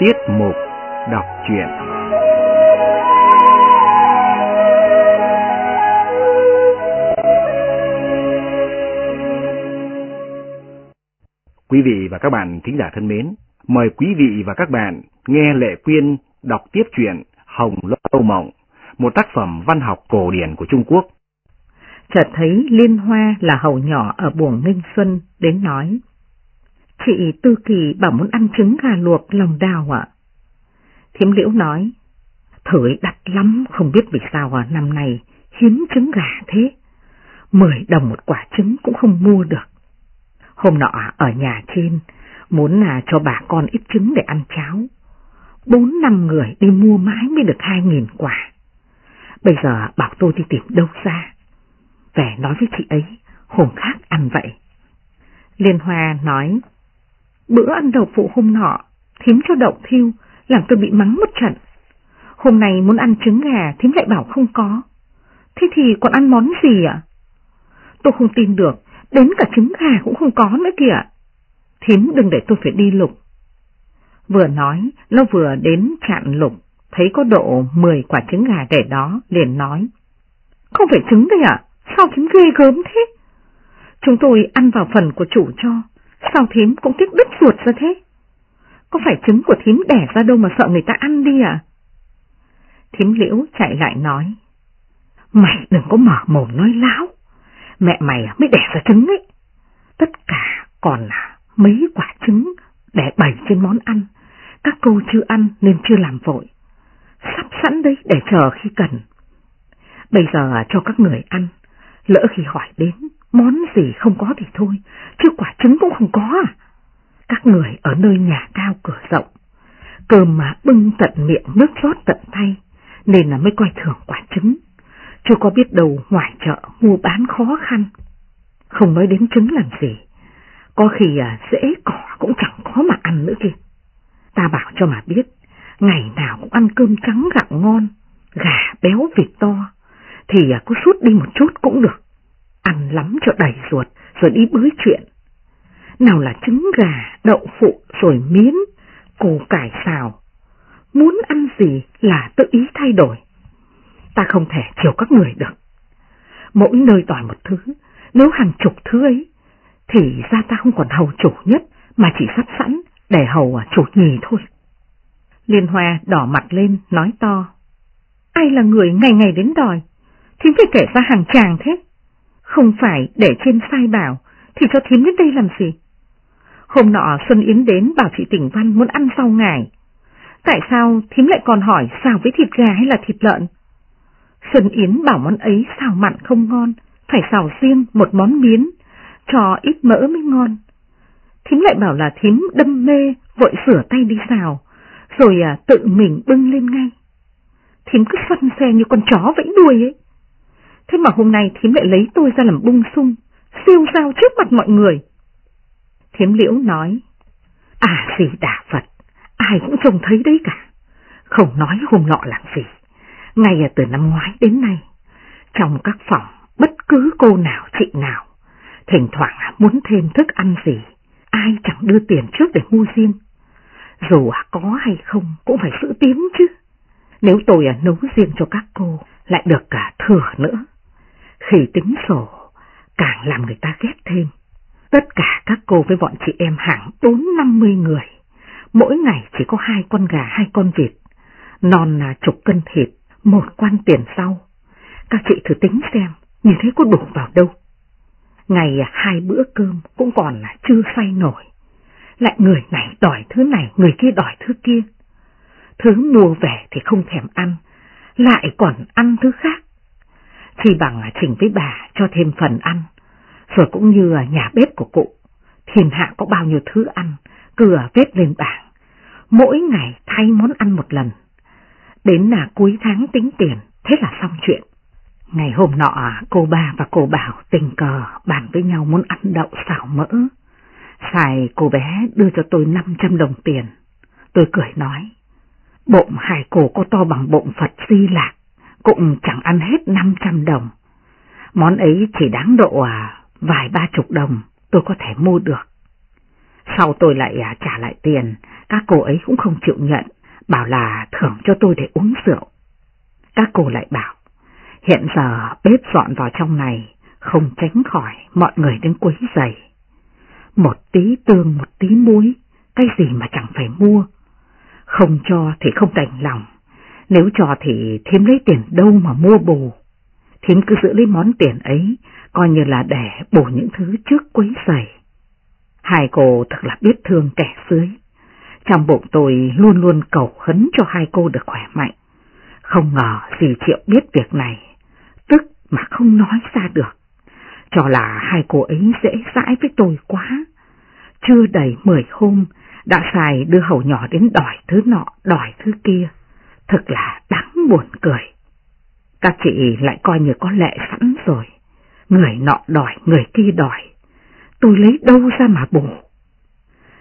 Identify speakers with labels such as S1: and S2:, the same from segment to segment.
S1: Tiết mục đọc truyện Quý vị và các bạn thính giả thân mến, mời quý vị và các bạn nghe Lệ Quyên đọc tiếp truyện Hồng Lâu Mộng, một tác phẩm văn học cổ điển của Trung Quốc.
S2: Chợt thấy Liên Hoa là hầu nhỏ ở buồng minh Xuân đến nói. Chị Tư Kỳ bảo muốn ăn trứng gà luộc lòng đào ạ. Thiếm Liễu nói, thử đắt lắm không biết vì sao à, năm nay hiếm trứng gà thế. Mười đồng một quả trứng cũng không mua được. Hôm nọ ở nhà trên, muốn là cho bà con ít trứng để ăn cháo. Bốn năm người đi mua mãi mới được hai nghìn quả. Bây giờ bảo tôi đi tìm đâu ra. Về nói với chị ấy, hôm khác ăn vậy. Liên Hoa nói, bữa ăn đầu phụ hôm nọ, thím cho đậu thiêu, làm tôi bị mắng một trận. Hôm nay muốn ăn trứng gà, thím lại bảo không có. Thế thì còn ăn món gì ạ? Tôi không tin được, đến cả trứng gà cũng không có nữa kìa. Thím đừng để tôi phải đi lục. Vừa nói, nó vừa đến chặn lục, thấy có độ 10 quả trứng gà để đó, liền nói. Không phải trứng đây ạ, sao thím ghê gớm thế? Chúng tôi ăn vào phần của chủ cho, sao thím cũng tiếc đứt ruột ra thế? Có phải trứng của thím đẻ ra đâu mà sợ người ta ăn đi à? Thím liễu chạy lại nói. Mày đừng có mở mồm nói láo. Mẹ mày mới đẻ ra trứng ấy. Tất cả còn là mấy quả trứng để bày trên món ăn. Các cô chưa ăn nên chưa làm vội. Sắp sẵn đấy để chờ khi cần. Bây giờ cho các người ăn. Lỡ khi hỏi đến món gì không có thì thôi, chứ quả trứng cũng không có à. Các người ở nơi nhà cao cửa rộng, cơm mà bưng tận miệng nước rót tận tay, nên là mới coi thường quả trứng. Chưa có biết đầu ngoài chợ mua bán khó khăn. Không nói đến trứng làm gì, có khi à, dễ cỏ cũng chẳng có mà ăn nữa kìa. Ta bảo cho mà biết, ngày nào cũng ăn cơm trắng gạo ngon, gà béo vịt to, thì à, cứ suốt đi một chút cũng được. Ăn lắm cho đầy ruột, rồi đi bới chuyện. Nào là trứng gà, đậu phụ, rồi miến, củ cải xào. Muốn ăn gì là tự ý thay đổi. Ta không thể chiều các người được. Mỗi nơi đòi một thứ, nếu hàng chục thứ ấy, thì ra ta không còn hầu chủ nhất, mà chỉ sắp sẵn để hầu à, chủ nhì thôi. Liên Hoa đỏ mặt lên, nói to. Ai là người ngày ngày đến đòi? Thì phải kể ra hàng chàng thế. Không phải để trên sai bảo, thì cho thím đến đây làm gì? Hôm nọ Xuân Yến đến bảo chị Tỉnh Văn muốn ăn rau ngải. Tại sao thím lại còn hỏi xào với thịt gà hay là thịt lợn? Xuân Yến bảo món ấy xào mặn không ngon, phải xào riêng một món miến, cho ít mỡ mới ngon. Thím lại bảo là thím đâm mê, vội sửa tay đi xào, rồi à, tự mình bưng lên ngay. Thím cứ xoăn xe như con chó vẫy đuôi ấy. Thế mà hôm nay thím lại lấy tôi ra làm bung sung, siêu sao trước mặt mọi người. Thiếm liễu nói, à gì đà Phật, ai cũng trông thấy đấy cả. Không nói hôm nọ làm gì. Ngay từ năm ngoái đến nay, trong các phòng, bất cứ cô nào chị nào, thỉnh thoảng à, muốn thêm thức ăn gì, ai chẳng đưa tiền trước để mua riêng. Dù à, có hay không cũng phải giữ tiếng chứ. Nếu tôi à, nấu riêng cho các cô, lại được cả thừa nữa. Khi tính sổ, càng làm người ta ghét thêm. Tất cả các cô với bọn chị em hẳn bốn năm mươi người, mỗi ngày chỉ có hai con gà hai con vịt, non là chục cân thịt, một quan tiền sau. Các chị thử tính xem, như thế có đủ vào đâu. Ngày hai bữa cơm cũng còn là chưa say nổi. Lại người này đòi thứ này, người kia đòi thứ kia. Thứ mua về thì không thèm ăn, lại còn ăn thứ khác. Chi bằng chỉnh với bà cho thêm phần ăn, rồi cũng như nhà bếp của cụ, thiên hạ có bao nhiêu thứ ăn, cửa vết lên bảng, mỗi ngày thay món ăn một lần. Đến là cuối tháng tính tiền, thế là xong chuyện. Ngày hôm nọ, cô ba và cô Bảo tình cờ bàn với nhau muốn ăn đậu xào mỡ. Xài cô bé đưa cho tôi 500 đồng tiền. Tôi cười nói, bụng hai cổ có to bằng bụng Phật Di Lạc, cũng chẳng ăn hết 500 đồng. Món ấy chỉ đáng độ à, vài ba chục đồng tôi có thể mua được. Sau tôi lại à, trả lại tiền, các cô ấy cũng không chịu nhận, bảo là thưởng cho tôi để uống rượu. Các cô lại bảo, hiện giờ bếp dọn vào trong này, không tránh khỏi mọi người đến quấy giày. Một tí tương, một tí muối, cái gì mà chẳng phải mua. Không cho thì không đành lòng, nếu cho thì thêm lấy tiền đâu mà mua bù. Thím cứ giữ lấy món tiền ấy, coi như là để bù những thứ trước quấy giày. Hai cô thật là biết thương kẻ dưới. Trong bụng tôi luôn luôn cầu khấn cho hai cô được khỏe mạnh. Không ngờ dì Triệu biết việc này, tức mà không nói ra được. Cho là hai cô ấy dễ dãi với tôi quá. Chưa đầy mười hôm, đã xài đưa hầu nhỏ đến đòi thứ nọ, đòi thứ kia. Thật là đáng buồn cười. Các chị lại coi như có lệ sẵn rồi. Người nọ đòi, người kia đòi. Tôi lấy đâu ra mà bù.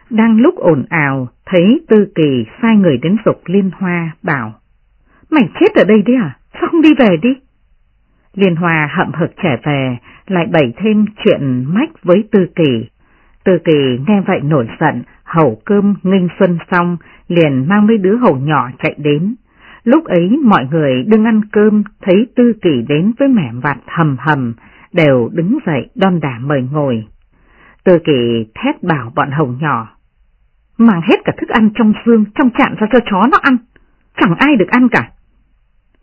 S2: Đang lúc ồn ào, thấy Tư Kỳ sai người đến dục Liên Hoa, bảo. Mày chết ở đây đi à? Sao không đi về đi? Liên Hoa hậm hực trở về, lại bày thêm chuyện mách với Tư Kỳ. Tư Kỳ nghe vậy nổi giận, hầu cơm nghênh xuân xong, liền mang mấy đứa hầu nhỏ chạy đến. Lúc ấy mọi người đừng ăn cơm, thấy Tư Kỳ đến với mẻ vặt hầm hầm, đều đứng dậy đon đả mời ngồi. Tư Kỳ thét bảo bọn hầu nhỏ, mang hết cả thức ăn trong xương, trong chạn ra cho chó nó ăn, chẳng ai được ăn cả.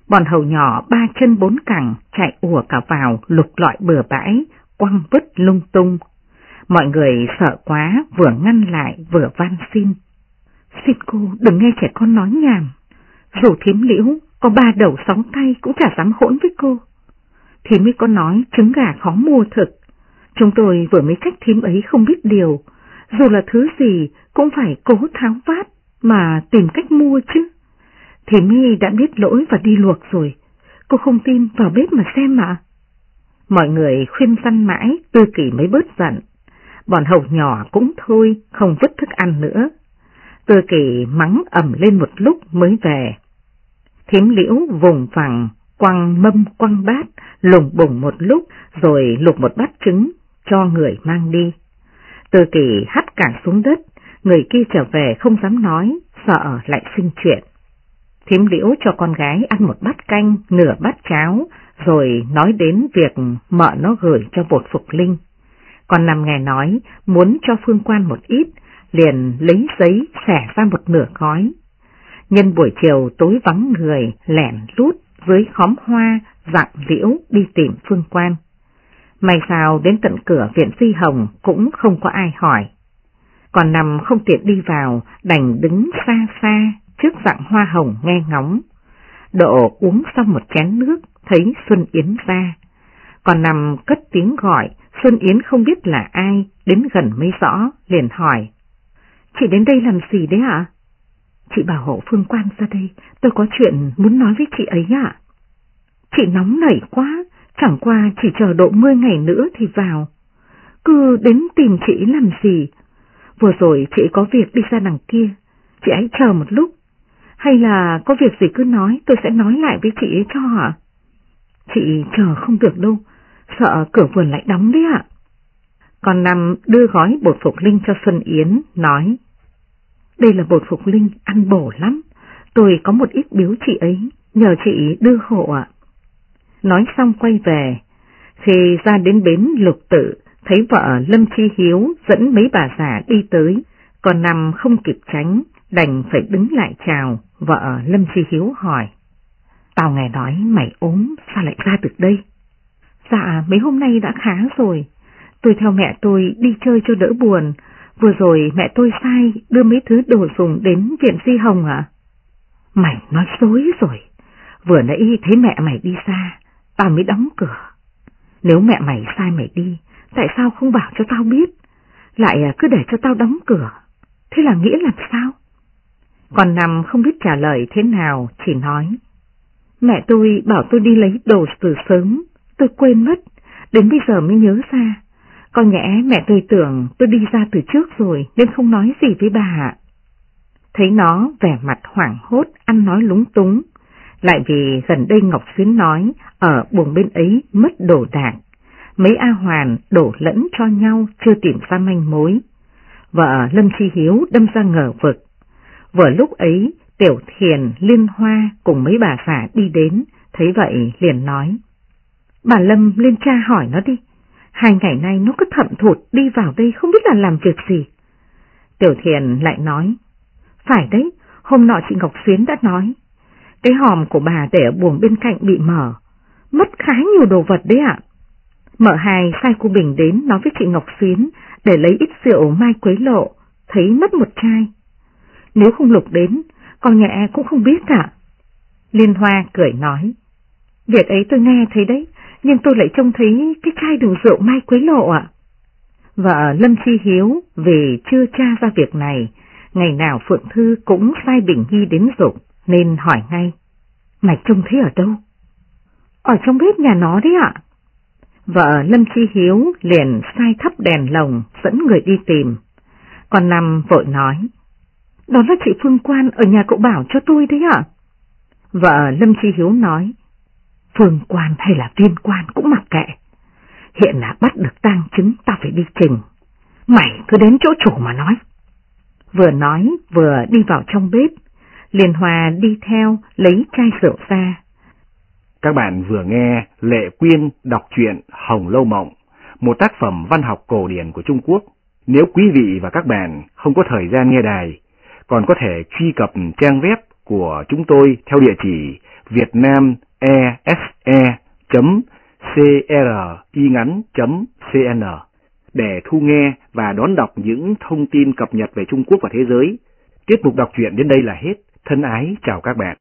S2: Bọn hầu nhỏ ba chân bốn cẳng chạy ùa cả vào lục lọi bừa bãi, quăng vứt lung tung. Mọi người sợ quá vừa ngăn lại vừa van xin. Xin cô đừng nghe trẻ con nói nhảm. Dù thím liễu có ba đầu sóng tay cũng chả dám hỗn với cô. thím mới có nói trứng gà khó mua thực. Chúng tôi vừa mới cách thím ấy không biết điều. Dù là thứ gì cũng phải cố tháo vát mà tìm cách mua chứ. thím mi đã biết lỗi và đi luộc rồi, cô không tin vào bếp mà xem mà. Mọi người khuyên răn mãi, tư kỷ mới bớt giận. Bọn hầu nhỏ cũng thôi, không vứt thức ăn nữa. Tư kỷ mắng ẩm lên một lúc mới về. Thiếm liễu vùng vằng, quăng mâm quăng bát, lùng bùng một lúc rồi lục một bát trứng cho người mang đi. Từ kỳ hắt cả xuống đất, người kia trở về không dám nói, sợ lại sinh chuyện. Thiếm liễu cho con gái ăn một bát canh, nửa bát cháo, rồi nói đến việc mợ nó gửi cho bột phục linh. Còn nằm nghe nói muốn cho phương quan một ít, liền lấy giấy xẻ ra một nửa gói. Nhân buổi chiều tối vắng người lẻn lút dưới khóm hoa dặn liễu đi tìm phương quan. May sao đến tận cửa viện Di Hồng cũng không có ai hỏi. Còn nằm không tiện đi vào, đành đứng xa xa trước dạng hoa hồng nghe ngóng. Độ uống xong một chén nước, thấy Xuân Yến ra. Còn nằm cất tiếng gọi, Xuân Yến không biết là ai, đến gần mới rõ, liền hỏi. Chị đến đây làm gì đấy ạ? Chị bảo hộ phương quan ra đây, tôi có chuyện muốn nói với chị ấy ạ. Chị nóng nảy quá, chẳng qua chỉ chờ độ 10 ngày nữa thì vào. Cứ đến tìm chị làm gì? Vừa rồi chị có việc đi ra đằng kia, chị ấy chờ một lúc, hay là có việc gì cứ nói, tôi sẽ nói lại với chị ấy cho hả? Chị chờ không được đâu, sợ cửa vườn lại đóng đấy ạ. Còn nằm đưa gói bột phục linh cho Xuân Yến, nói. Đây là bột phục linh, ăn bổ lắm. Tôi có một ít biếu chị ấy, nhờ chị đưa hộ ạ. Nói xong quay về, khi ra đến bến lục tự, thấy vợ Lâm Chi Hiếu dẫn mấy bà già đi tới, còn nằm không kịp tránh, đành phải đứng lại chào, vợ Lâm Chi Hiếu hỏi. Tao nghe nói mày ốm, sao lại ra được đây? Dạ, mấy hôm nay đã khá rồi. Tôi theo mẹ tôi đi chơi cho đỡ buồn. Vừa rồi mẹ tôi sai đưa mấy thứ đồ dùng đến viện Di Hồng à? Mày nói dối rồi. Vừa nãy thấy mẹ mày đi xa, tao mới đóng cửa. Nếu mẹ mày sai mày đi, tại sao không bảo cho tao biết? Lại à, cứ để cho tao đóng cửa. Thế là nghĩa làm sao? Còn nằm không biết trả lời thế nào, chỉ nói. Mẹ tôi bảo tôi đi lấy đồ từ sớm, tôi quên mất, đến bây giờ mới nhớ ra. Có nhẽ mẹ tôi tưởng tôi đi ra từ trước rồi nên không nói gì với bà. Thấy nó vẻ mặt hoảng hốt, ăn nói lúng túng. Lại vì gần đây Ngọc Xuyến nói ở buồng bên ấy mất đồ đạc. Mấy A Hoàn đổ lẫn cho nhau chưa tìm ra manh mối. Vợ Lâm Chi Hiếu đâm ra ngờ vực. Vừa lúc ấy, Tiểu Thiền, Liên Hoa cùng mấy bà xã đi đến, thấy vậy liền nói. Bà Lâm lên cha hỏi nó đi, hai ngày nay nó cứ thậm thụt đi vào đây không biết là làm việc gì. Tiểu Thiền lại nói, phải đấy, hôm nọ chị Ngọc Xuyến đã nói, cái hòm của bà để ở buồng bên cạnh bị mở, mất khá nhiều đồ vật đấy ạ. Mở hai sai cô Bình đến nói với chị Ngọc Xuyến để lấy ít rượu mai quấy lộ, thấy mất một chai. Nếu không lục đến, con nhà cũng không biết cả. Liên Hoa cười nói, việc ấy tôi nghe thấy đấy, nhưng tôi lại trông thấy cái chai đường rượu mai quấy lộ ạ. Vợ Lâm Chi Hiếu về chưa tra ra việc này, ngày nào Phượng Thư cũng sai Bình Hy đến rụng, nên hỏi ngay, mày trông thấy ở đâu? Ở trong bếp nhà nó đấy ạ. Vợ Lâm Chi Hiếu liền sai thắp đèn lồng dẫn người đi tìm. Còn Năm vội nói, đó là chị Phương Quan ở nhà cậu bảo cho tôi đấy ạ. Vợ Lâm Chi Hiếu nói, Phương Quan hay là viên quan cũng mặc kệ. Hiện là bắt được tang chứng ta phải đi trình. Mày cứ đến chỗ chủ mà nói. Vừa nói vừa đi vào trong bếp, Liên Hòa đi theo lấy chai rượu ra.
S1: Các bạn vừa nghe Lệ Quyên đọc truyện Hồng Lâu Mộng, một tác phẩm văn học cổ điển của Trung Quốc. Nếu quý vị và các bạn không có thời gian nghe đài, còn có thể truy cập trang web của chúng tôi theo địa chỉ việt nam vietnamese.cringắn.cn để thu nghe và đón đọc những thông tin cập nhật về Trung Quốc và thế giới. Tiết mục đọc truyện đến đây là hết. Thân ái chào các bạn.